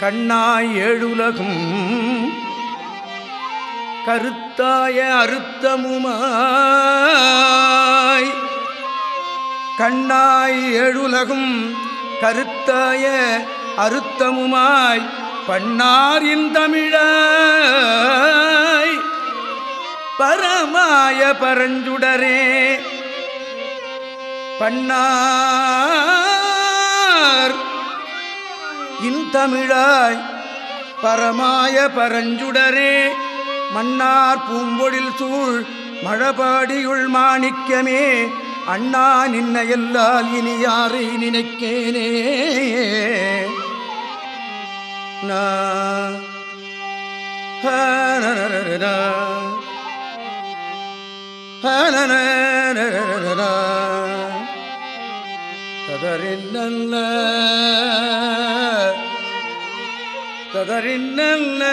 கண்ணாய் ஏழுலகும் கருத்தாய அறுத்தமுமாய் கண்ணாய் ஏழுலகும் கருத்தாய அறுத்தமுமாய் பண்ணாரின் தமிழாய் பரமாய பரஞ்சுடரே. பண்ணார் இன்தமிழாய் பரமாய பரஞ்சுடரே மன்னார் பூம்பொழில் சூழ் மழபாடியுள் மாணிக்கமே அண்ணா நின்ன எல்லால் இனி யாரை நினைக்கேனே நா நல்ல ஹனனனனனனா.